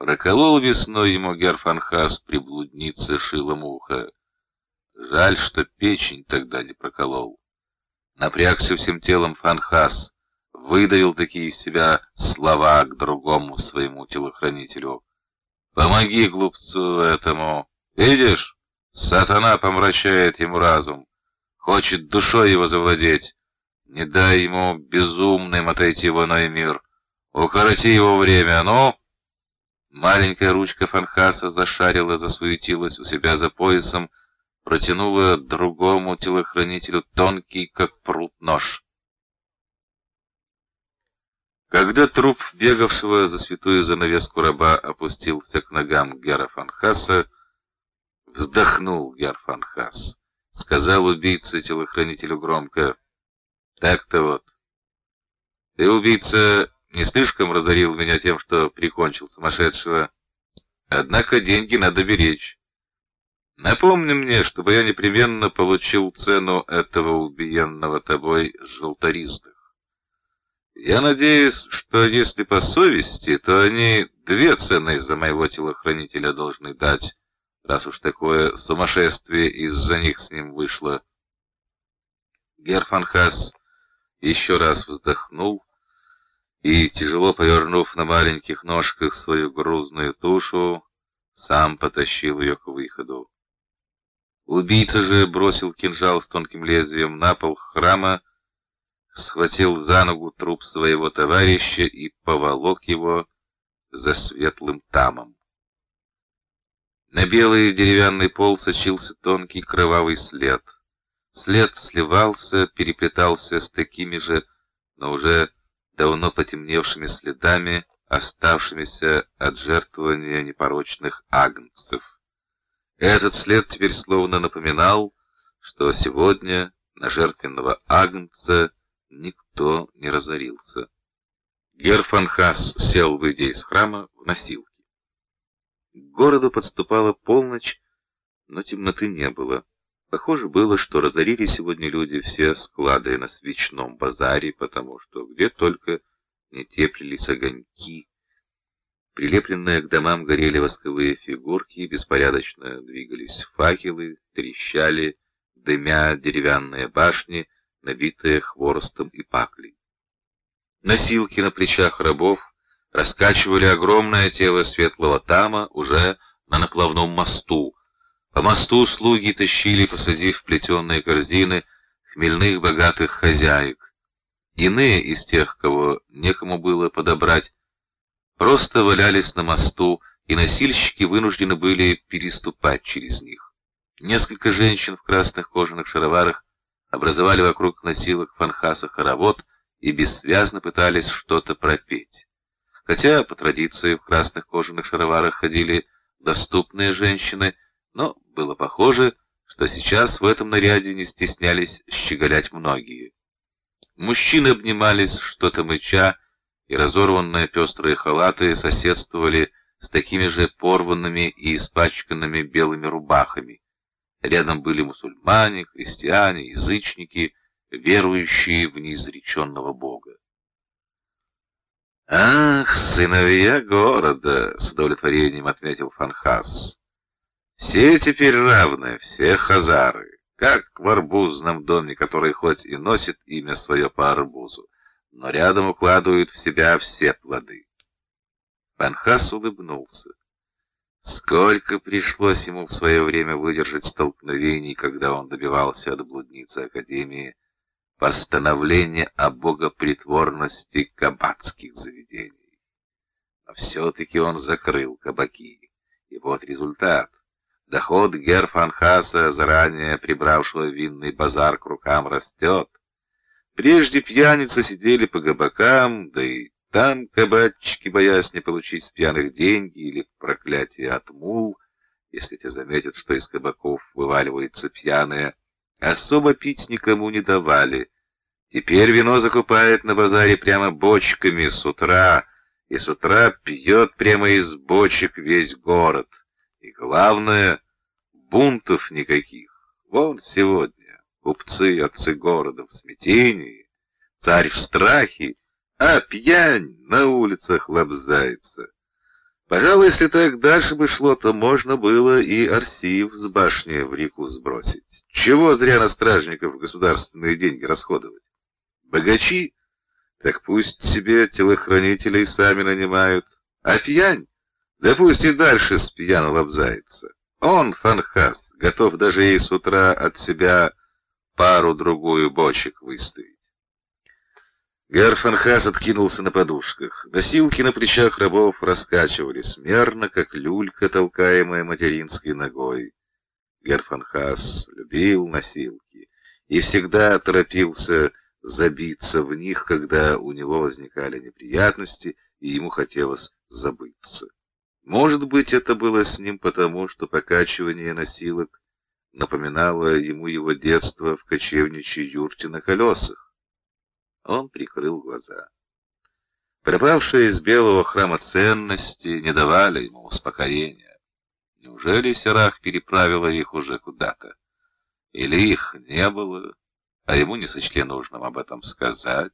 Проколол весной ему Герфанхас при блуднице шилом ухо. Жаль, что печень тогда не проколол. Напрягся всем телом Фанхас, выдавил такие из себя слова к другому своему телохранителю. «Помоги глупцу этому! Видишь, сатана помрачает ему разум, хочет душой его завладеть. Не дай ему безумным отойти в иной мир. Укороти его время, ну!» Маленькая ручка Фанхаса зашарила, засуетилась у себя за поясом, протянула другому телохранителю тонкий, как пруд, нож. Когда труп бегавшего за святую занавеску раба опустился к ногам Гера Фанхаса, вздохнул Гер Фанхас, сказал убийце телохранителю громко, «Так-то вот, ты, убийца, не слишком разорил меня тем, что прикончил сумасшедшего. Однако деньги надо беречь. Напомни мне, чтобы я непременно получил цену этого убиенного тобой желтористых. Я надеюсь, что если по совести, то они две цены за моего телохранителя должны дать, раз уж такое сумасшествие из-за них с ним вышло. Герфанхас еще раз вздохнул, и, тяжело повернув на маленьких ножках свою грузную тушу, сам потащил ее к выходу. Убийца же бросил кинжал с тонким лезвием на пол храма, схватил за ногу труп своего товарища и поволок его за светлым тамом. На белый деревянный пол сочился тонкий кровавый след. След сливался, переплетался с такими же, но уже давно потемневшими следами, оставшимися от жертвования непорочных агнцев. Этот след теперь словно напоминал, что сегодня на жертвенного агнца никто не разорился. Герфанхас сел, выйдя из храма, в носилки. К городу подступала полночь, но темноты не было. Похоже было, что разорили сегодня люди все склады на свечном базаре, потому что где только не теплились огоньки. Прилепленные к домам горели восковые фигурки, беспорядочно двигались факелы, трещали, дымя деревянные башни, набитые хворостом и паклей. Носилки на плечах рабов раскачивали огромное тело светлого тама уже на наплавном мосту, по мосту слуги тащили, посадив плетеные корзины, хмельных богатых хозяек. Иные из тех, кого некому было подобрать, просто валялись на мосту, и носильщики вынуждены были переступать через них. Несколько женщин в красных кожаных шароварах образовали вокруг носилок фанхаса хоровод и бессвязно пытались что-то пропеть. Хотя, по традиции, в красных кожаных шароварах ходили доступные женщины — но было похоже, что сейчас в этом наряде не стеснялись щеголять многие. Мужчины обнимались, что-то мыча, и разорванные пестрые халаты соседствовали с такими же порванными и испачканными белыми рубахами. Рядом были мусульмане, христиане, язычники, верующие в неизреченного Бога. «Ах, сыновья города!» — с удовлетворением отметил Фанхас. Все теперь равны, все хазары, как в арбузном доме, который хоть и носит имя свое по арбузу, но рядом укладывают в себя все плоды. Панхас улыбнулся. Сколько пришлось ему в свое время выдержать столкновений, когда он добивался от блудницы Академии постановления о богопритворности кабацких заведений. Но все-таки он закрыл кабаки. И вот результат. Доход Герфанхаса, заранее прибравшего винный базар к рукам, растет. Прежде пьяницы сидели по габакам, да и там кабачки, боясь не получить с пьяных деньги или проклятие от мул, если те заметят, что из кабаков вываливается пьяное, особо пить никому не давали. Теперь вино закупает на базаре прямо бочками с утра, и с утра пьет прямо из бочек весь город. И главное, бунтов никаких. Вон сегодня купцы и отцы города в смятении, царь в страхе, а пьянь на улицах лобзается. Пожалуй, если так дальше бы шло, то можно было и Арсиев с башни в реку сбросить. Чего зря на стражников государственные деньги расходовать? Богачи? Так пусть себе телохранителей сами нанимают. А пьянь? Да пусть и дальше с пьяну лобзается. Он, Фанхас, готов даже ей с утра от себя пару-другую бочек выставить. Герфанхас откинулся на подушках. Носилки на плечах рабов раскачивались мерно, как люлька, толкаемая материнской ногой. Герфанхас любил носилки и всегда торопился забиться в них, когда у него возникали неприятности, и ему хотелось забыться. Может быть, это было с ним потому, что покачивание носилок напоминало ему его детство в кочевничьей юрте на колесах. Он прикрыл глаза. Пропавшие из белого храма ценности не давали ему успокоения. Неужели Серах переправила их уже куда-то? Или их не было, а ему не сочли нужным об этом сказать?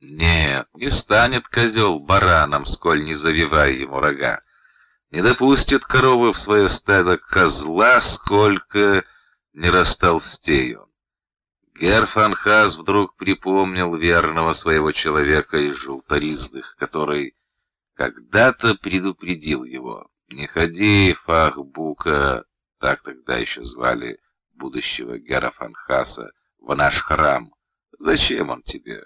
Нет, не станет козел бараном, сколь не завивай ему рога. Не допустит коровы в свое стадо козла, сколько не растолстей он. Герфанхас вдруг припомнил верного своего человека из желторизных, который когда-то предупредил его. «Не ходи, Фахбука», так тогда еще звали будущего Герафанхаса, в наш храм. Зачем он тебе?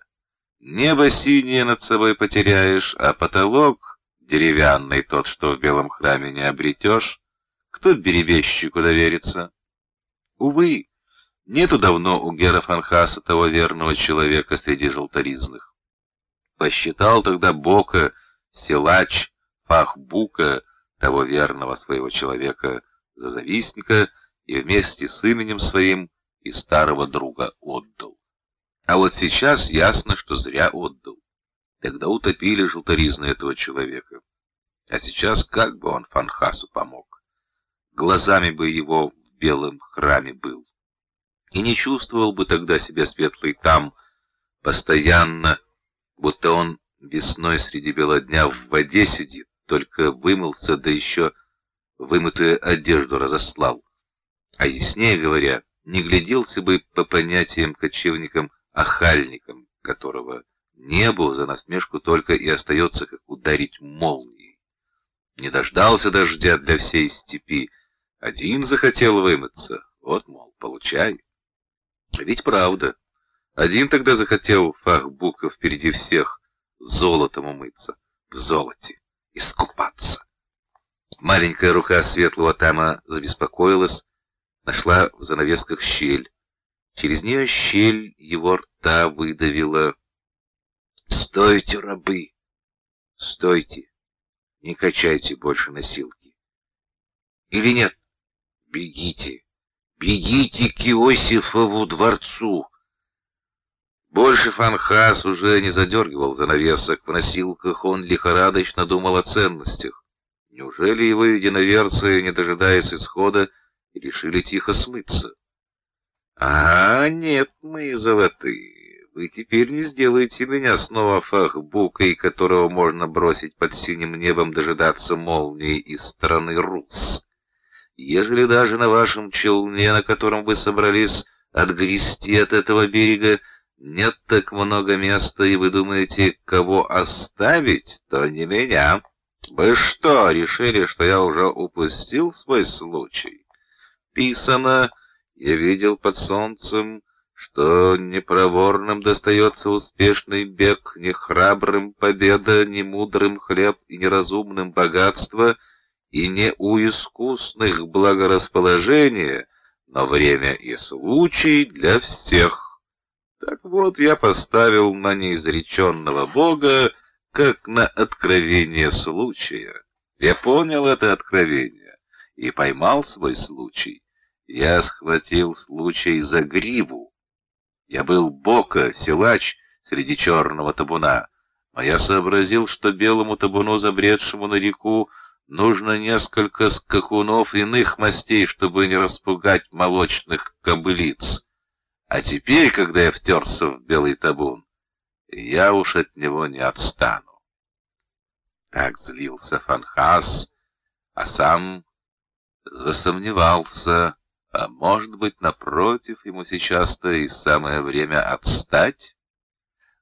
Небо синее над собой потеряешь, а потолок деревянный, тот, что в белом храме не обретешь. Кто беребещику доверится? Увы, Нету давно у Гера Фанхаса того верного человека среди желторизных. Посчитал тогда Бока, силач, Фахбука, того верного своего человека за завистника, и вместе с именем своим и старого друга отдал. А вот сейчас ясно, что зря отдал. Тогда утопили желторизны этого человека. А сейчас как бы он Фанхасу помог? Глазами бы его в белом храме был и не чувствовал бы тогда себя светлый там, постоянно, будто он весной среди бела дня в воде сидит, только вымылся, да еще вымытую одежду разослал. А яснее говоря, не гляделся бы по понятиям кочевникам охальникам, которого небу за насмешку только и остается, как ударить молнией. Не дождался дождя для всей степи, один захотел вымыться, вот, мол, получай. Ведь правда. Один тогда захотел Фахбука впереди всех золотом умыться, в золоте, искупаться. Маленькая рука светлого тама забеспокоилась, нашла в занавесках щель. Через нее щель его рта выдавила. «Стойте, рабы! Стойте! Не качайте больше носилки! Или нет, бегите!» Бегите к Иосифову дворцу. Больше Фанхас уже не задергивал занавесок в носилках, он лихорадочно думал о ценностях. Неужели его единоверцы, не дожидаясь исхода, решили тихо смыться? А нет, мои золотые, вы теперь не сделаете меня снова фахбукой, которого можно бросить под синим небом дожидаться молнии из стороны Рус. Ежели даже на вашем челне, на котором вы собрались отгрести от этого берега, нет так много места, и вы думаете, кого оставить, то не меня. Вы что, решили, что я уже упустил свой случай? Писано, я видел под солнцем, что непроворным достается успешный бег, не храбрым победа, не мудрым хлеб и неразумным богатство — и не у искусных благорасположения, но время и случай для всех. Так вот, я поставил на неизреченного Бога, как на откровение случая. Я понял это откровение и поймал свой случай. Я схватил случай за гриву. Я был Бока, силач среди черного табуна, но я сообразил, что белому табуну, забредшему на реку, Нужно несколько скакунов иных мастей, чтобы не распугать молочных кобылиц. А теперь, когда я втерся в белый табун, я уж от него не отстану. Так злился Фанхас, а сам засомневался, а может быть, напротив, ему сейчас-то и самое время отстать?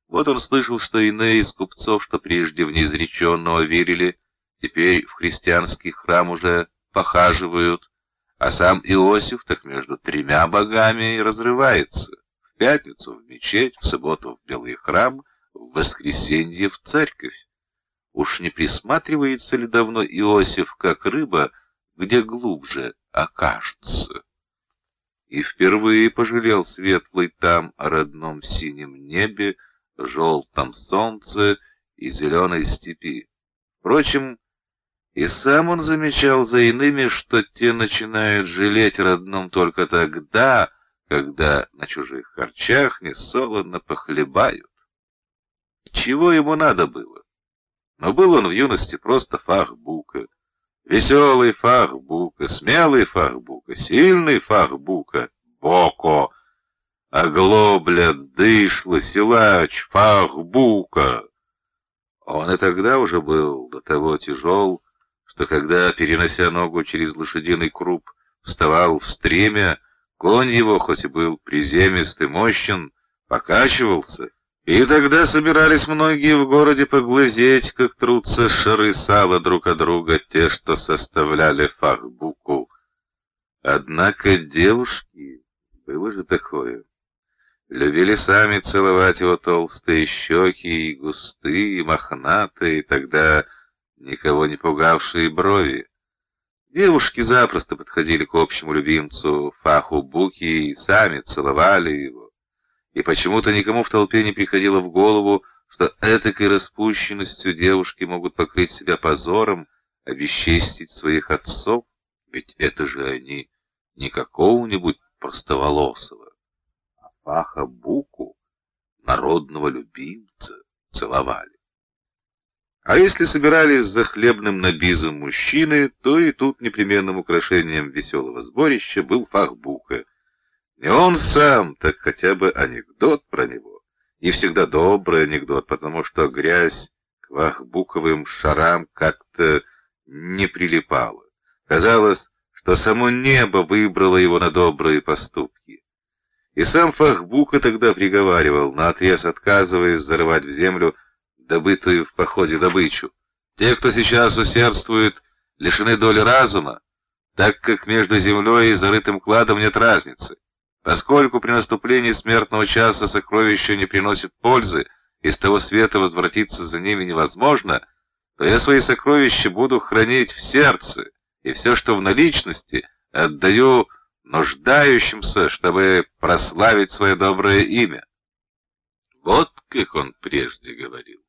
Вот он слышал, что иные из купцов, что прежде в неизреченного верили, теперь в христианский храм уже похаживают, а сам Иосиф так между тремя богами и разрывается. В пятницу в мечеть, в субботу в белый храм, в воскресенье в церковь. Уж не присматривается ли давно Иосиф, как рыба, где глубже окажется? И впервые пожалел светлый там о родном синем небе, желтом солнце и зеленой степи. Впрочем, и сам он замечал за иными, что те начинают жалеть родном только тогда, когда на чужих харчах несолоно похлебают. Чего ему надо было? Но был он в юности просто фахбука. Веселый фахбука, смелый фахбука, сильный фахбука, боко, оглобля, дышла, силач, фахбука. Он и тогда уже был до того тяжел, что когда, перенося ногу через лошадиный круп, вставал в стремя, конь его, хоть и был приземист и мощен, покачивался — и тогда собирались многие в городе поглазеть, как трутся шары сала друг от друга те, что составляли фахбуку. Однако девушки, было же такое, любили сами целовать его толстые щеки и густые, мохнатые, тогда никого не пугавшие брови. Девушки запросто подходили к общему любимцу Фаху Буки и сами целовали его и почему-то никому в толпе не приходило в голову, что этакой распущенностью девушки могут покрыть себя позором, обесчестить своих отцов, ведь это же они не какого-нибудь простоволосого, а Фаха Буку, народного любимца, целовали. А если собирались за хлебным набизом мужчины, то и тут непременным украшением веселого сборища был Фахбука, не он сам, так хотя бы анекдот про него. И всегда добрый анекдот, потому что грязь к вахбуковым шарам как-то не прилипала. Казалось, что само небо выбрало его на добрые поступки. И сам Фахбука тогда приговаривал, наотрез отказываясь зарывать в землю добытую в походе добычу. Те, кто сейчас усердствует, лишены доли разума, так как между землей и зарытым кладом нет разницы. Поскольку при наступлении смертного часа сокровища не приносит пользы, и с того света возвратиться за ними невозможно, то я свои сокровища буду хранить в сердце, и все, что в наличности, отдаю нуждающимся, чтобы прославить свое доброе имя. Вот как он прежде говорил.